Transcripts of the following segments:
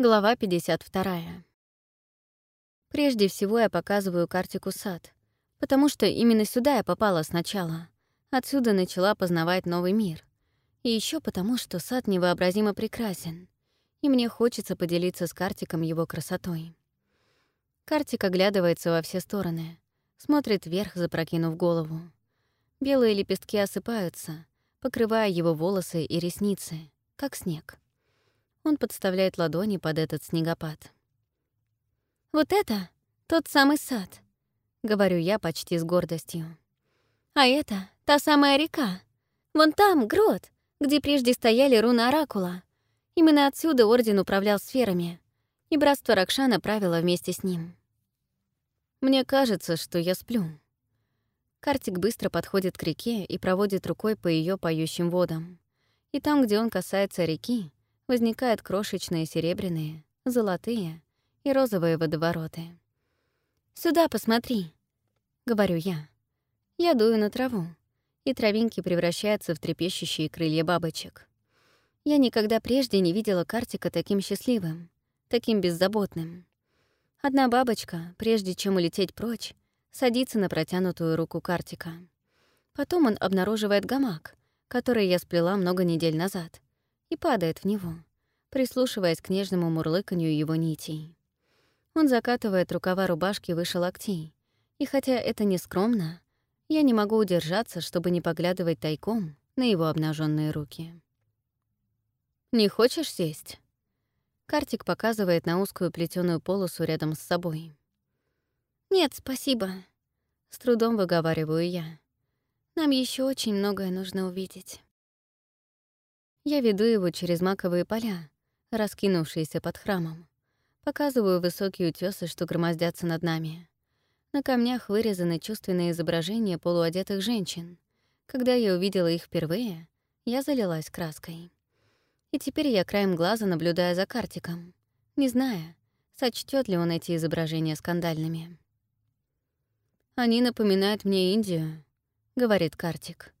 Глава 52. Прежде всего я показываю Картику сад, потому что именно сюда я попала сначала. Отсюда начала познавать новый мир. И еще потому, что сад невообразимо прекрасен, и мне хочется поделиться с Картиком его красотой. Картик оглядывается во все стороны, смотрит вверх, запрокинув голову. Белые лепестки осыпаются, покрывая его волосы и ресницы, как снег. Он подставляет ладони под этот снегопад. «Вот это тот самый сад», — говорю я почти с гордостью. «А это та самая река. Вон там грот, где прежде стояли руны Оракула. Именно отсюда Орден управлял сферами, и братство Ракшана правило вместе с ним. Мне кажется, что я сплю». Картик быстро подходит к реке и проводит рукой по ее поющим водам. И там, где он касается реки, возникают крошечные серебряные, золотые и розовые водовороты. «Сюда посмотри», — говорю я. Я дую на траву, и травинки превращаются в трепещущие крылья бабочек. Я никогда прежде не видела Картика таким счастливым, таким беззаботным. Одна бабочка, прежде чем улететь прочь, садится на протянутую руку Картика. Потом он обнаруживает гамак, который я сплела много недель назад — и падает в него, прислушиваясь к нежному мурлыканью его нитей. Он закатывает рукава рубашки выше локтей, и хотя это не скромно, я не могу удержаться, чтобы не поглядывать тайком на его обнаженные руки. «Не хочешь сесть?» Картик показывает на узкую плетеную полосу рядом с собой. «Нет, спасибо», — с трудом выговариваю я. «Нам еще очень многое нужно увидеть». Я веду его через маковые поля, раскинувшиеся под храмом. Показываю высокие утёсы, что громоздятся над нами. На камнях вырезаны чувственные изображения полуодетых женщин. Когда я увидела их впервые, я залилась краской. И теперь я краем глаза наблюдаю за Картиком, не зная, сочтет ли он эти изображения скандальными. «Они напоминают мне Индию», — говорит Картик.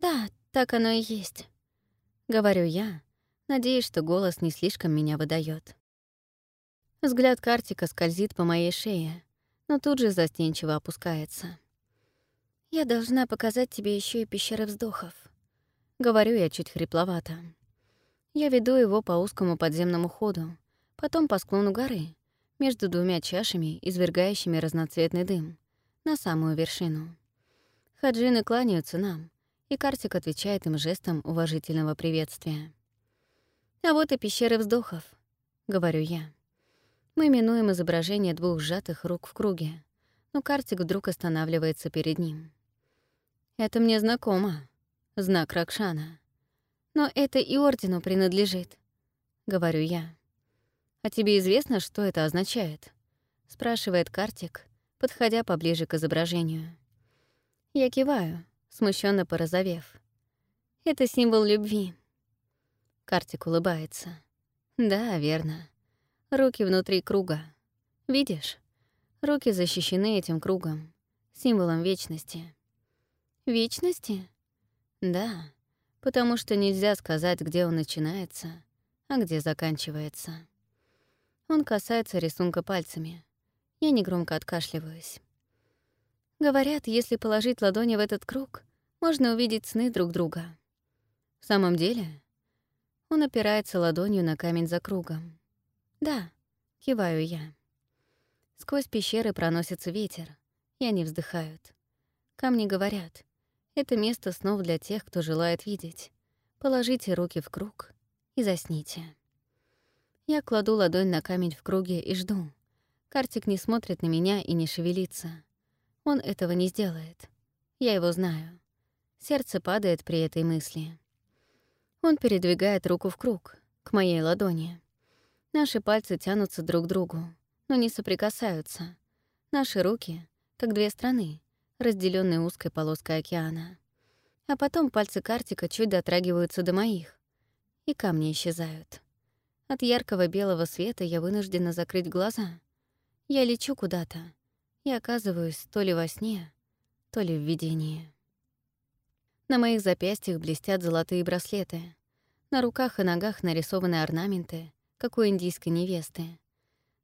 «Да, так оно и есть», Говорю я, надеясь, что голос не слишком меня выдает. Взгляд Картика скользит по моей шее, но тут же застенчиво опускается. «Я должна показать тебе еще и пещеры вздохов», — говорю я чуть хрипловато. Я веду его по узкому подземному ходу, потом по склону горы, между двумя чашами, извергающими разноцветный дым, на самую вершину. Хаджины кланяются нам, и Картик отвечает им жестом уважительного приветствия. «А вот и пещеры вздохов», — говорю я. Мы минуем изображение двух сжатых рук в круге, но Картик вдруг останавливается перед ним. «Это мне знакомо. Знак Ракшана. Но это и Ордену принадлежит», — говорю я. «А тебе известно, что это означает?» — спрашивает Картик, подходя поближе к изображению. Я киваю, смущенно порозовев. «Это символ любви». Картик улыбается. «Да, верно. Руки внутри круга. Видишь? Руки защищены этим кругом, символом вечности». «Вечности?» «Да, потому что нельзя сказать, где он начинается, а где заканчивается». Он касается рисунка пальцами. Я негромко откашливаюсь. Говорят, если положить ладони в этот круг, можно увидеть сны друг друга. В самом деле, он опирается ладонью на камень за кругом. Да, киваю я. Сквозь пещеры проносится ветер, и они вздыхают. Камни говорят, это место снов для тех, кто желает видеть. Положите руки в круг и засните. Я кладу ладонь на камень в круге и жду. Картик не смотрит на меня и не шевелится. Он этого не сделает. Я его знаю. Сердце падает при этой мысли. Он передвигает руку в круг, к моей ладони. Наши пальцы тянутся друг к другу, но не соприкасаются. Наши руки, как две страны, разделенные узкой полоской океана. А потом пальцы Картика чуть дотрагиваются до моих, и камни исчезают. От яркого белого света я вынуждена закрыть глаза. Я лечу куда-то, и оказываюсь то ли во сне, то ли в видении. На моих запястьях блестят золотые браслеты. На руках и ногах нарисованы орнаменты, как у индийской невесты.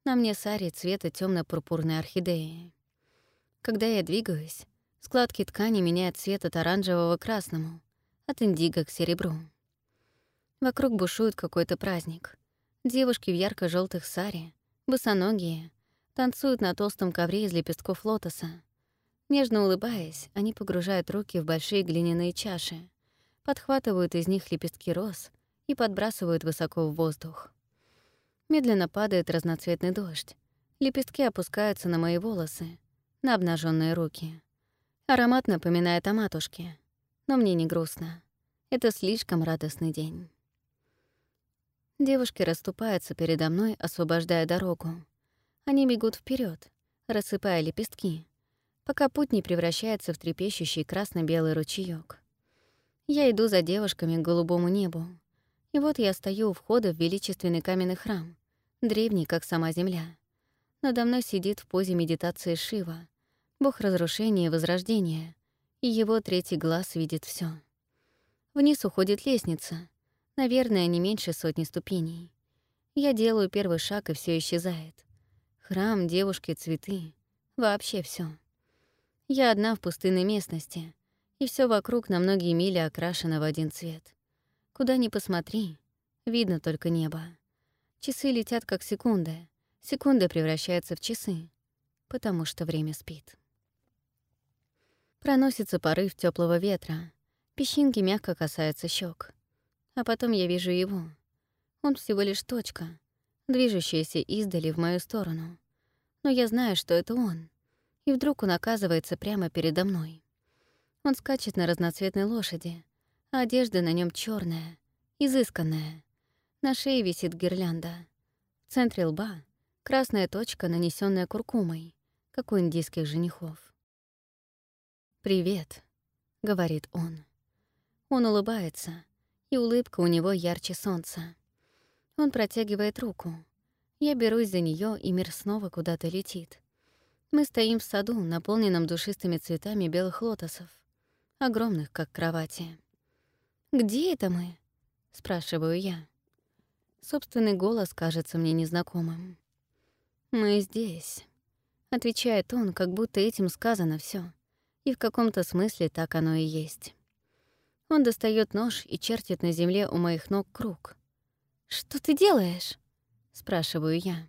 На мне сари цвета темно пурпурной орхидеи. Когда я двигаюсь, складки ткани меняют цвет от оранжевого к красному, от индиго к серебру. Вокруг бушует какой-то праздник. Девушки в ярко желтых саре, босоногие, танцуют на толстом ковре из лепестков лотоса. Нежно улыбаясь, они погружают руки в большие глиняные чаши, подхватывают из них лепестки роз и подбрасывают высоко в воздух. Медленно падает разноцветный дождь. Лепестки опускаются на мои волосы, на обнаженные руки. Аромат напоминает о матушке, но мне не грустно. Это слишком радостный день. Девушки расступаются передо мной, освобождая дорогу. Они бегут вперед, рассыпая лепестки, пока путь не превращается в трепещущий красно-белый ручеёк. Я иду за девушками к голубому небу. И вот я стою у входа в величественный каменный храм, древний, как сама земля. Надо мной сидит в позе медитации Шива, бог разрушения и возрождения, и его третий глаз видит все. Вниз уходит лестница, наверное, не меньше сотни ступеней. Я делаю первый шаг, и все исчезает. Храм, девушки, цветы. Вообще все. Я одна в пустынной местности, и все вокруг на многие мили окрашено в один цвет. Куда ни посмотри, видно только небо. Часы летят как секунды, секунды превращаются в часы, потому что время спит. Проносится порыв теплого ветра, песчинки мягко касаются щек, А потом я вижу его. Он всего лишь точка, движущаяся издали в мою сторону. Но я знаю, что это он. И вдруг он оказывается прямо передо мной. Он скачет на разноцветной лошади, а одежда на нем черная, изысканная. На шее висит гирлянда. В центре лба — красная точка, нанесенная куркумой, как у индийских женихов. «Привет», — говорит он. Он улыбается, и улыбка у него ярче солнца. Он протягивает руку. Я берусь за нее, и мир снова куда-то летит. Мы стоим в саду, наполненном душистыми цветами белых лотосов, огромных, как кровати. «Где это мы?» — спрашиваю я. Собственный голос кажется мне незнакомым. «Мы здесь», — отвечает он, как будто этим сказано все, и в каком-то смысле так оно и есть. Он достает нож и чертит на земле у моих ног круг. «Что ты делаешь?» — спрашиваю я.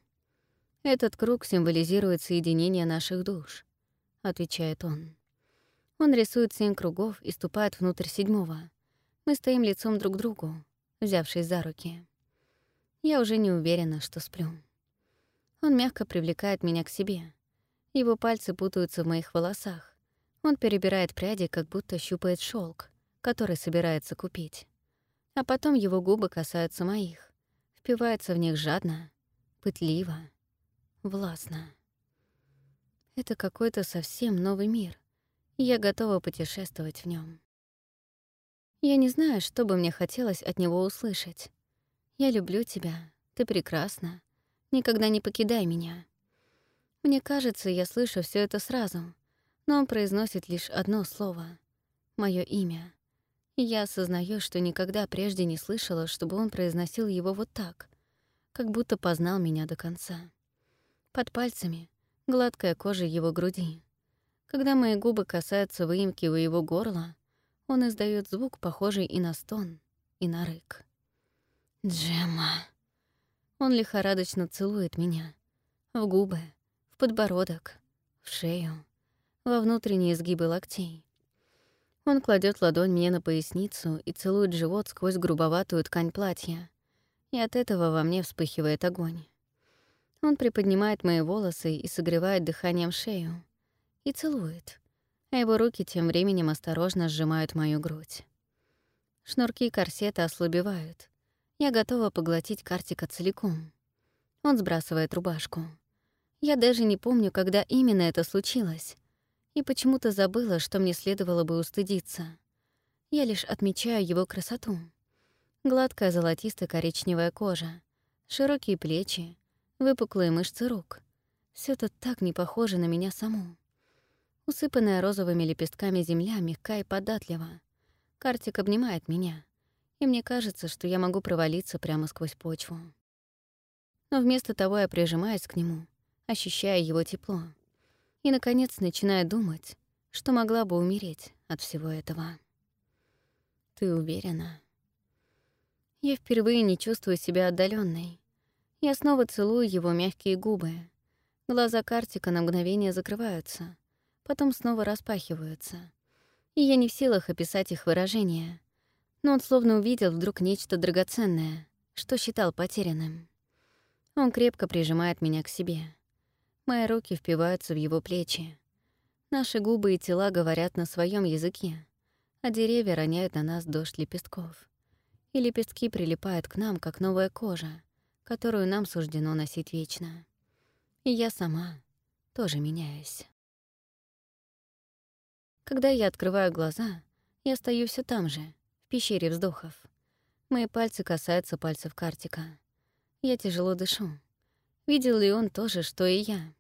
«Этот круг символизирует соединение наших душ», — отвечает он. Он рисует семь кругов и ступает внутрь седьмого. Мы стоим лицом друг к другу, взявшись за руки. Я уже не уверена, что сплю. Он мягко привлекает меня к себе. Его пальцы путаются в моих волосах. Он перебирает пряди, как будто щупает шелк, который собирается купить. А потом его губы касаются моих впивается в них жадно, пытливо, властно. Это какой-то совсем новый мир, я готова путешествовать в нем. Я не знаю, что бы мне хотелось от него услышать. «Я люблю тебя, ты прекрасна, никогда не покидай меня». Мне кажется, я слышу все это сразу, но он произносит лишь одно слово — мое имя — я осознаю, что никогда прежде не слышала, чтобы он произносил его вот так, как будто познал меня до конца. Под пальцами гладкая кожа его груди. Когда мои губы касаются выемки у его горла, он издает звук, похожий и на стон, и на рык. «Джемма!» Он лихорадочно целует меня. В губы, в подбородок, в шею, во внутренние изгибы локтей. Он кладет ладонь мне на поясницу и целует живот сквозь грубоватую ткань платья. И от этого во мне вспыхивает огонь. Он приподнимает мои волосы и согревает дыханием шею. И целует. А его руки тем временем осторожно сжимают мою грудь. Шнурки корсета ослабевают. Я готова поглотить Картика целиком. Он сбрасывает рубашку. Я даже не помню, когда именно это случилось и почему-то забыла, что мне следовало бы устыдиться. Я лишь отмечаю его красоту. Гладкая золотисто-коричневая кожа, широкие плечи, выпуклые мышцы рук. Все это так не похоже на меня саму. Усыпанная розовыми лепестками земля мягка и податлива. Картик обнимает меня, и мне кажется, что я могу провалиться прямо сквозь почву. Но вместо того я прижимаюсь к нему, ощущая его тепло. И, наконец, начинаю думать, что могла бы умереть от всего этого. Ты уверена? Я впервые не чувствую себя отдаленной. Я снова целую его мягкие губы. Глаза Картика на мгновение закрываются, потом снова распахиваются. И я не в силах описать их выражение. Но он словно увидел вдруг нечто драгоценное, что считал потерянным. Он крепко прижимает меня к себе. Мои руки впиваются в его плечи. Наши губы и тела говорят на своем языке, а деревья роняют на нас дождь лепестков. И лепестки прилипают к нам, как новая кожа, которую нам суждено носить вечно. И я сама тоже меняюсь. Когда я открываю глаза, я стою все там же, в пещере вздохов. Мои пальцы касаются пальцев Картика. Я тяжело дышу. Видел ли он то же, что и я?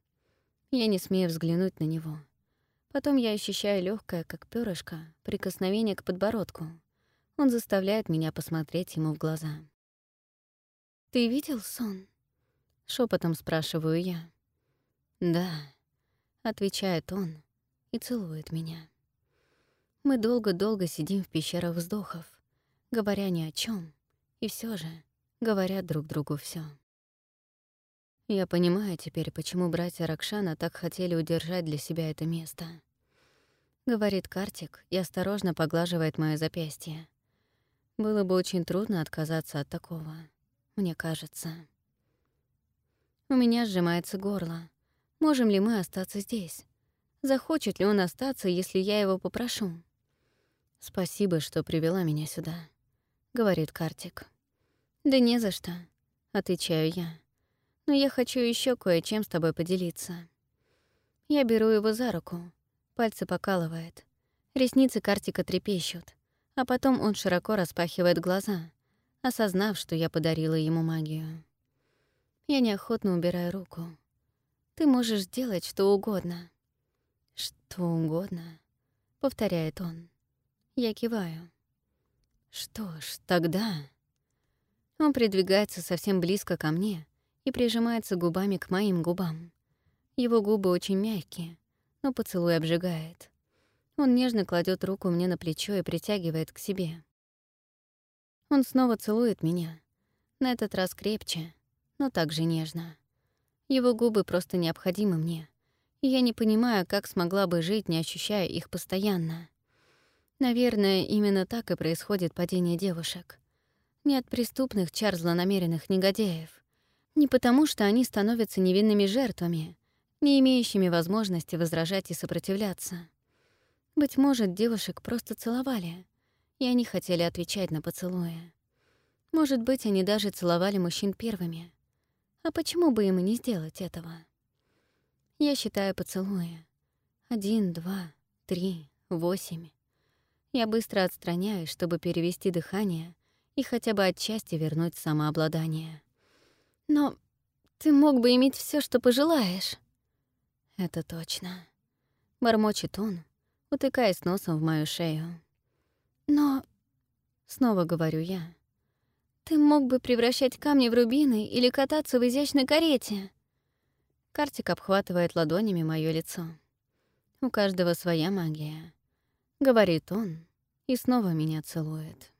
Я не смею взглянуть на него. Потом я ощущаю легкое, как перышко, прикосновение к подбородку. Он заставляет меня посмотреть ему в глаза. «Ты видел сон?» — шепотом спрашиваю я. «Да», — отвечает он и целует меня. Мы долго-долго сидим в пещерах вздохов, говоря ни о чем, и все же говорят друг другу все. Я понимаю теперь, почему братья Ракшана так хотели удержать для себя это место. Говорит Картик и осторожно поглаживает моё запястье. Было бы очень трудно отказаться от такого, мне кажется. У меня сжимается горло. Можем ли мы остаться здесь? Захочет ли он остаться, если я его попрошу? «Спасибо, что привела меня сюда», — говорит Картик. «Да не за что», — отвечаю я. «Но я хочу еще кое-чем с тобой поделиться». Я беру его за руку, пальцы покалывает, ресницы Картика трепещут, а потом он широко распахивает глаза, осознав, что я подарила ему магию. Я неохотно убираю руку. «Ты можешь сделать что угодно». «Что угодно», — повторяет он. Я киваю. Что ж, тогда... Он придвигается совсем близко ко мне и прижимается губами к моим губам. Его губы очень мягкие, но поцелуй обжигает. Он нежно кладет руку мне на плечо и притягивает к себе. Он снова целует меня, на этот раз крепче, но также нежно. Его губы просто необходимы мне, и я не понимаю, как смогла бы жить, не ощущая их постоянно. Наверное, именно так и происходит падение девушек. Не от преступных чар злонамеренных негодяев. Не потому, что они становятся невинными жертвами, не имеющими возможности возражать и сопротивляться. Быть может, девушек просто целовали, и они хотели отвечать на поцелуи. Может быть, они даже целовали мужчин первыми. А почему бы им и не сделать этого? Я считаю поцелуи. Один, два, три, восемь. Я быстро отстраняюсь, чтобы перевести дыхание и хотя бы отчасти вернуть самообладание. Но ты мог бы иметь все, что пожелаешь. Это точно. Бормочет он, утыкаясь носом в мою шею. Но, снова говорю я, ты мог бы превращать камни в рубины или кататься в изящной карете. Картик обхватывает ладонями мое лицо. У каждого своя магия. — говорит он и снова меня целует.